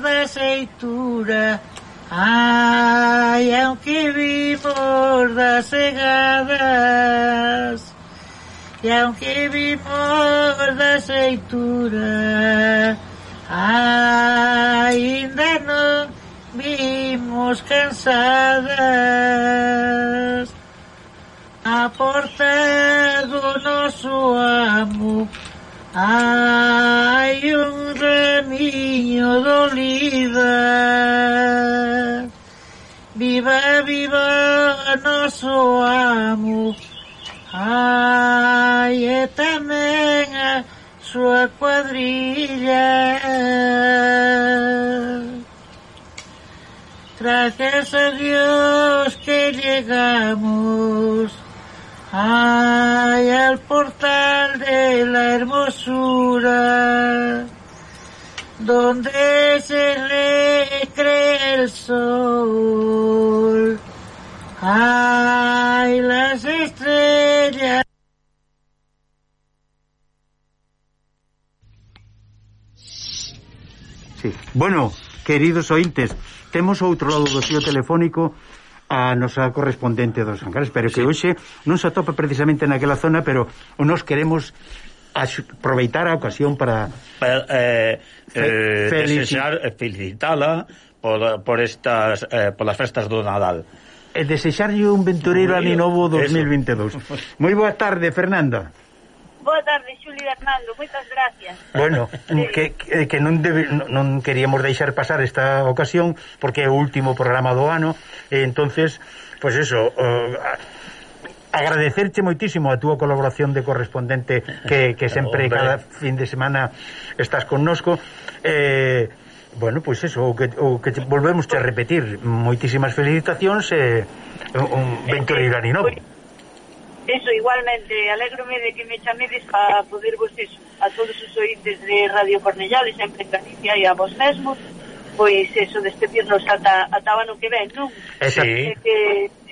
da seitura Ai, aunque vimos das cegadas E aunque vimos da seitura Ainda non vimos cansadas. A porta do noso amo. Hai noso amo Ai, e tamén a súa cuadrilla. Gracias a Dios que llegamos. Ay, al portal de la hermosura donde se recrea el sol. sí. Bueno, queridos ointes, temos outro lado do fio telefónico a nosa correspondente dos Ancares, pero sí. que hoxe non se atopa precisamente naquela zona, pero nos queremos aproveitar a ocasión para, para eh, fe, eh, desexar, felicitala por, por estas eh, por las festas do Nadal. E desexarlle un ventureiro ano novo 2022. Moi boa tarde, Fernanda. Boa tarde, Xuli Hernando, moitas gracias. Bueno, sí. que, que non, debe, non queríamos deixar pasar esta ocasión, porque é o último programa do ano, e entonces, pois pues eso... Uh, agradecerche moitísimo a túa colaboración de correspondente que, que sempre Hombre. cada fin de semana estás connosco eh, bueno, pois pues eso o que, o que volvemos a repetir moitísimas felicitacións e eh, un, un ventureiro aninovo Eso, igualmente, alegrome de que me chamedes para poder vos eso, a todos os ointes de Radio Cornellal e sempre en Galicia e a vos mesmos, pois eso, despedirnos ata, ata o ano que ven, non? É sí. E que,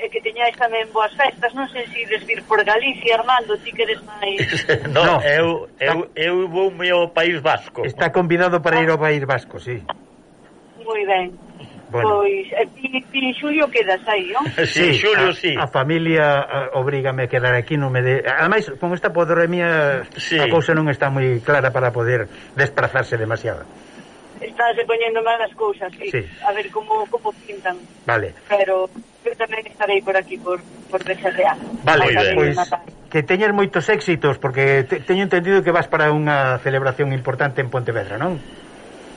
e que teñáis tamén boas festas, non sei se ides vir por Galicia, Armando, ti queres máis... no, no, eu, eu, eu vou ao País Vasco. Está convidado para ah. ir ao País Vasco, sí. Moi ben. Bueno. Pois, e ti, ti en xulio quedas aí, non? sí, en xulio, a, sí. A familia a, obrígame a quedar aquí, non me de... Ademais, con esta podremia sí. a cousa non está moi clara para poder desplazarse demasiado. Estás poñendo mal as cousas, sí. sí. A ver como como pintan. Vale. Pero eu tamén estarei por aquí por por Real. Vale, pois que teñas moitos éxitos porque te, teño entendido que vas para unha celebración importante en Pontevedra, non?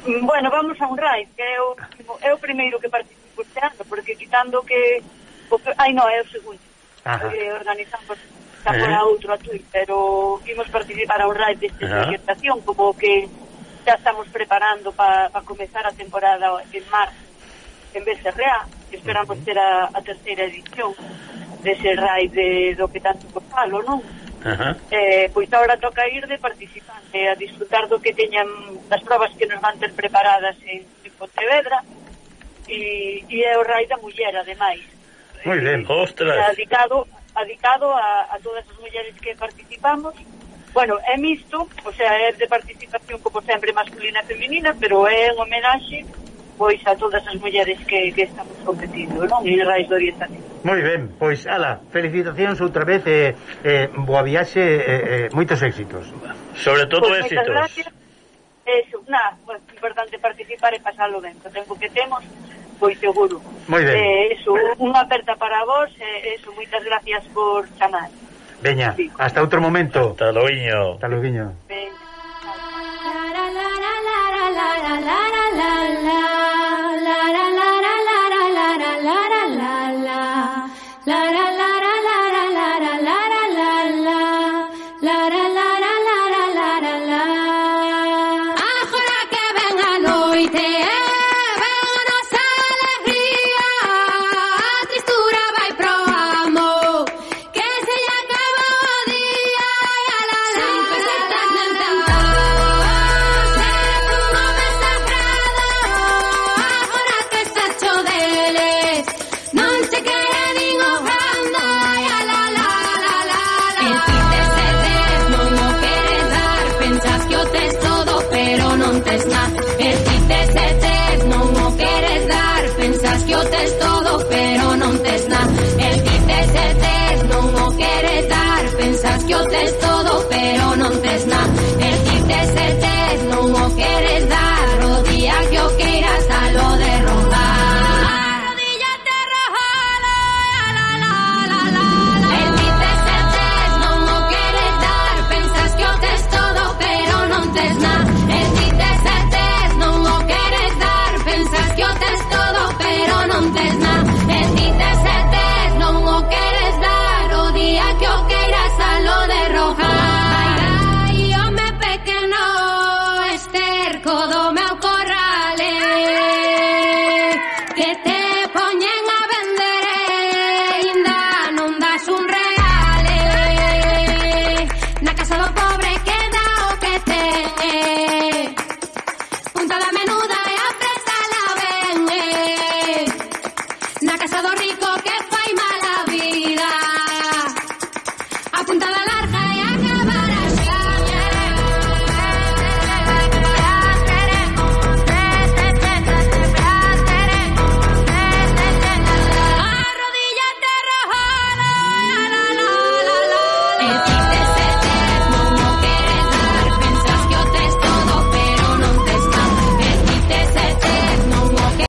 Bueno, vamos a un raid, que é o, é o primeiro que participo este ano, porque quitando que... O, ai, non, é o segundo. Ajá. Que organizamos xa eh. para outro a Tui, pero vimos participar a un raid deste de como que xa estamos preparando para pa comezar a temporada en marzo en BCRA, esperamos uh -huh. ter a, a terceira edición dese raid de, do que tanto falo, non? Eh, pois agora toca ir de participante a disfrutar do que teñan das provas que nos van ter preparadas en, en Pontevedra e, e é o Rai da Muller, ademais. Moi ben, eh, ostras. Adicado, adicado a, a todas as mulleres que participamos. Bueno, é misto, o sea, é de participación como sempre masculina e feminina, pero é en homenaxe pois a todas as mulleres que, que estamos competindo, non? En Rais do Oriente Moi ben, pois ala, felicitacións outra vez e eh, eh, boa viaxe e eh, eh, moitos éxitos. Sobre todo pois, éxitos. Gracias. Eso, na, pues, importante participar e pasalo ben, o tempo que temos pois seguro. Moi ben. Eh, eso, unha aperta para vos, eh, eso, moitas gracias por chamar. Veña, sí. hasta outro momento. Hasta loiño. Hasta loiño. Veña. La la la la la la la la la la いて